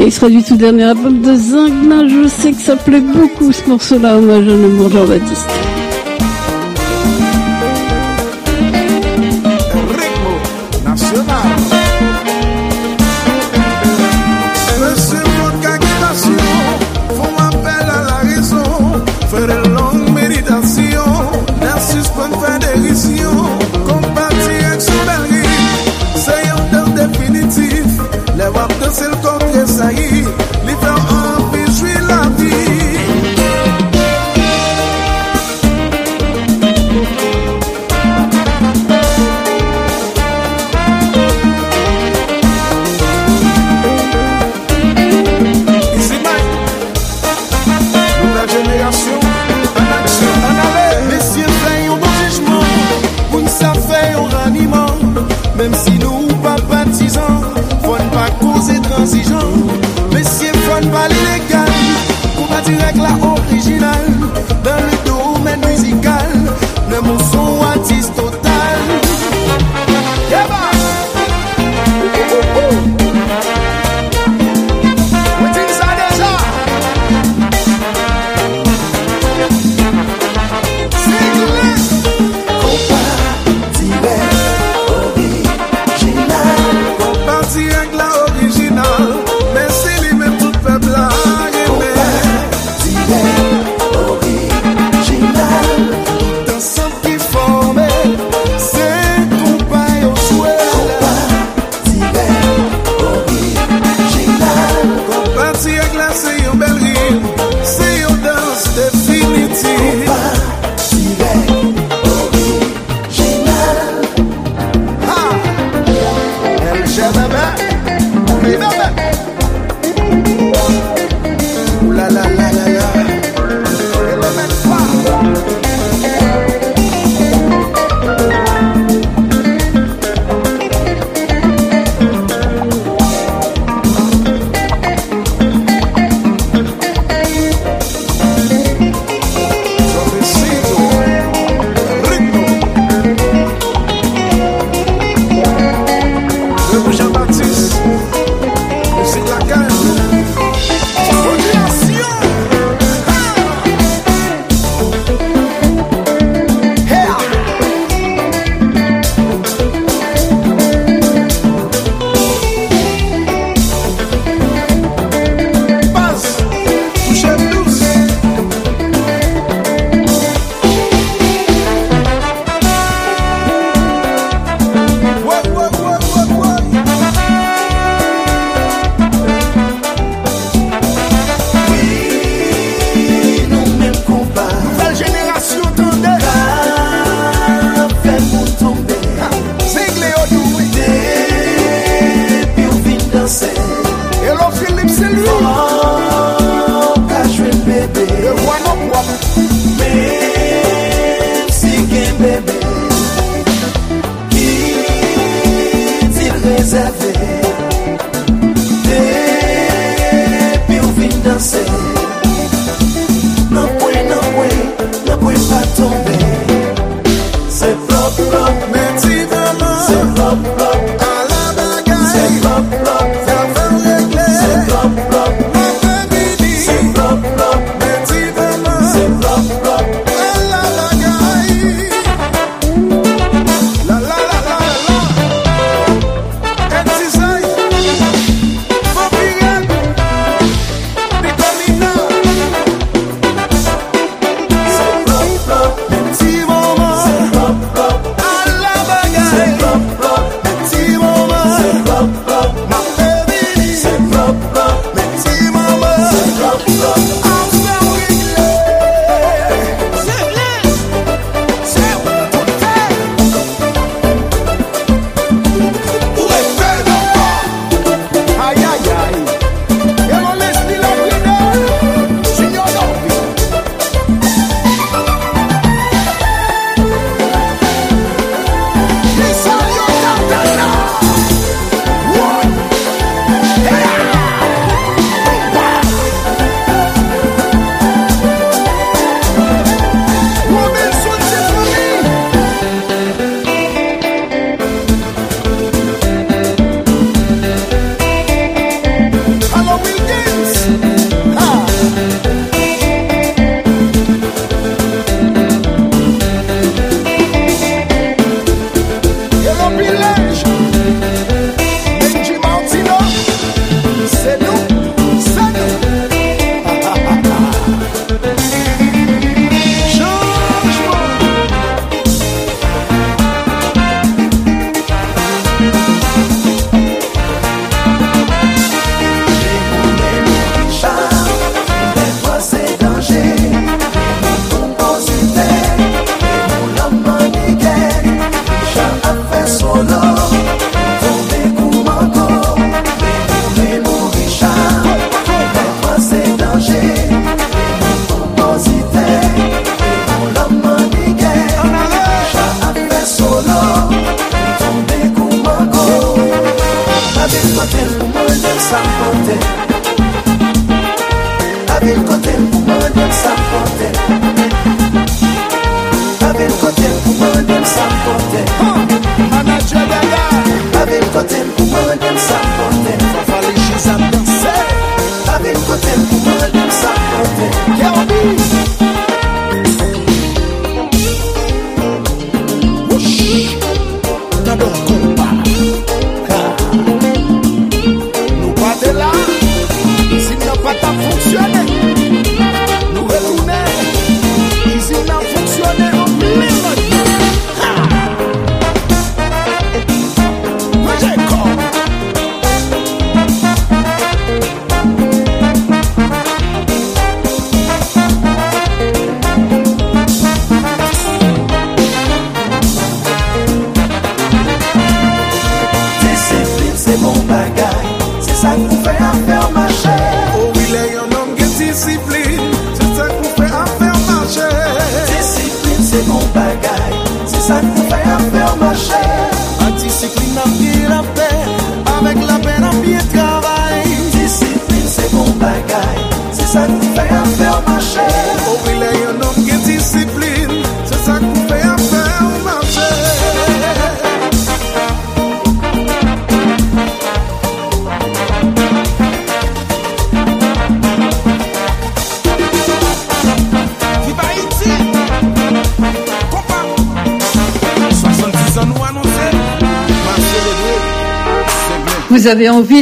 Extrait du tout dernier album de Zingna, je sais que ça plaît beaucoup ce morceau-là, hommage à Nemours Jean-Baptiste.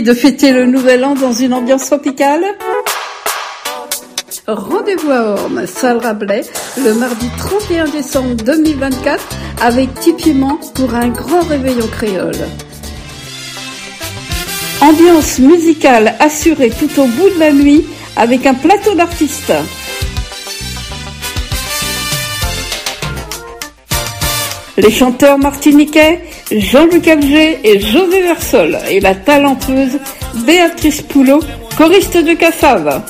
de fêter le nouvel an dans une ambiance tropicale Rendez-vous à Orme, salle Rabelais, le mardi 31 décembre 2024 avec Piment pour un grand réveillon créole. Ambiance musicale assurée tout au bout de la nuit avec un plateau d'artistes. Les chanteurs martiniquais Jean-Luc Abgé et José Versol et la talentueuse Béatrice Poulot, choriste de Cassave.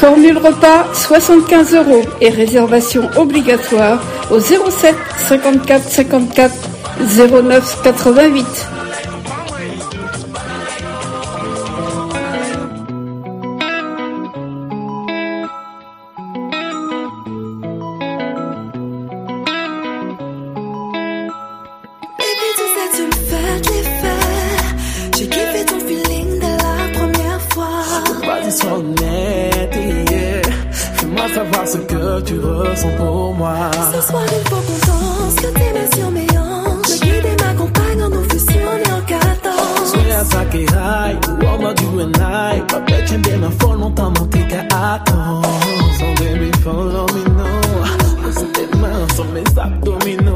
Formule repas 75 euros et réservation obligatoire au 07 54 54 09 88. qui sois honnête. Yeah. Fais-moi savoir ce que tu ressens pour moi. Ce soir, il faut qu'on danse, que tes mains sur mes hanches. Me guide et m'accompagne en nous fusionnant en cadence. Soy attaqué high, woman you and I. Ma bitch and then I fall longtemps, mon tic à attendre. So baby, follow me now. Pose tes mains sur mes abdominaux.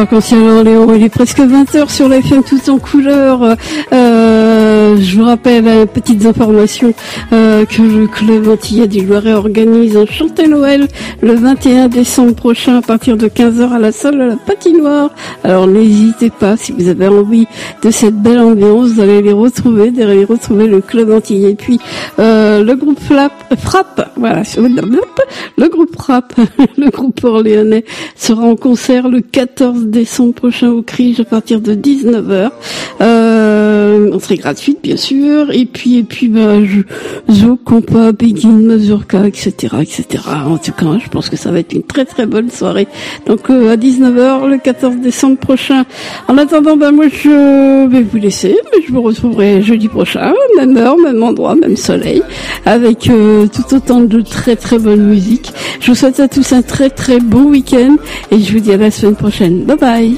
Radio Arc-en-Ciel Orléans, il est presque 20h sur la FM tout en couleur. Euh, je vous rappelle, euh, petites informations, euh, que le club Antillais du Loiret organise un chanté Noël le 21 décembre prochain à partir de 15h à la salle de la patinoire. Alors n'hésitez pas, si vous avez envie de cette belle ambiance, allez les retrouver, d'aller retrouver le club Antillais. Et puis, euh, le groupe Flap, Frappe, voilà, le groupe Frappe, [laughs] le groupe orléanais sera en concert le 14 décembre prochain au Crige à partir de 19h. Euh, entrée gratuite bien sûr. Et puis et puis bah je, Zo, Compa, Begin, Mazurka, etc. etc. En tout cas, je pense que ça va être une très très bonne soirée. Donc euh, à 19h le 14 décembre prochain. En attendant, ben moi je vais vous laisser, mais je vous retrouverai jeudi prochain, même heure, même endroit, même soleil, avec euh, tout autant de très très bonne musique. Je vous souhaite à tous un très très bon week-end et je vous dis à la semaine prochaine. Bye bye.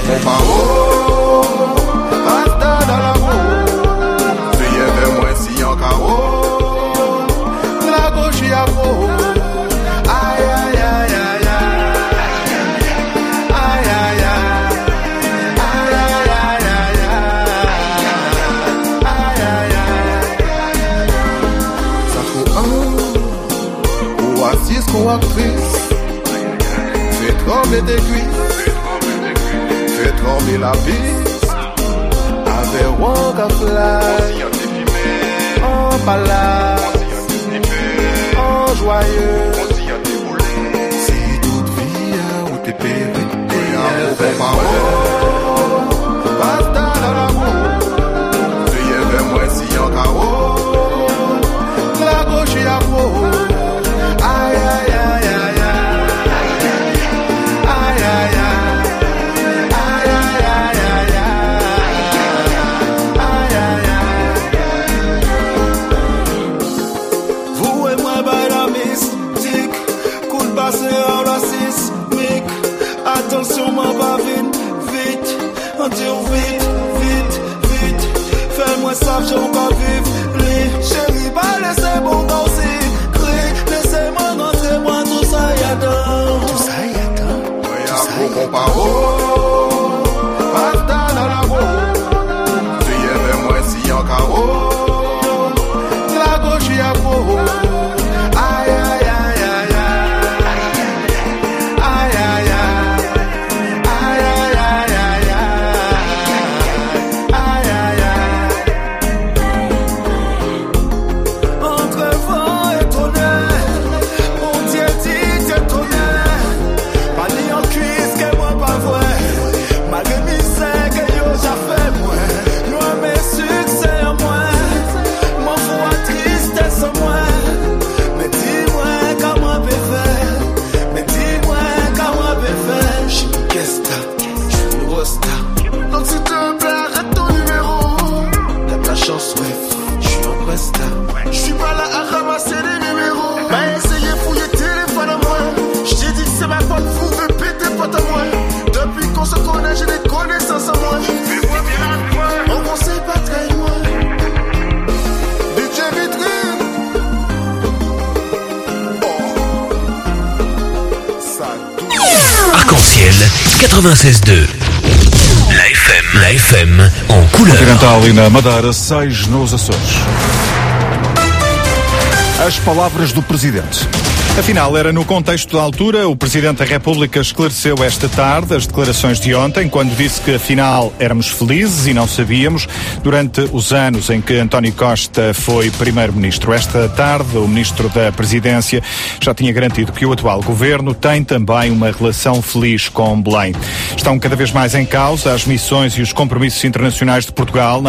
L'affaire. Pour mon paro, rasta dans l'amour. Veuillez vers moi si en carreau. La gauche y a beau. Aïe, aïe, aïe, aïe, aïe. Aïe, aïe, aïe. Aïe, aïe, aïe, aïe, aïe. Aïe, aïe, aïe. Ça trouve un ou assise qu'on actrice. Fais trembler tes cuisses. Fais trembler la piste. Avec Wonka Fly. En balade. En joyeux. Si toute vie a où t'es péré. Fais Basta dans l'amour. Fais-moi ça, j'en pas vivre. Les chéris, pas laisser mon gars aussi. Crie, laissez-moi rentrer, moi, tout ça y a dedans. Tout ça y a dedans. Oui, à mon 96.2. La FM, la FM en couleur. Continental e na Madeira, 6 nos Açores. As palavras do Presidente. Afinal, era no contexto da altura, o Presidente da República esclareceu esta tarde as declarações de ontem, quando disse que afinal éramos felizes e não sabíamos, durante os anos em que António Costa foi Primeiro-Ministro. Esta tarde, o Ministro da Presidência já tinha garantido que o atual governo tem também uma relação feliz com Belém. Estão cada vez mais em causa as missões e os compromissos internacionais de Portugal na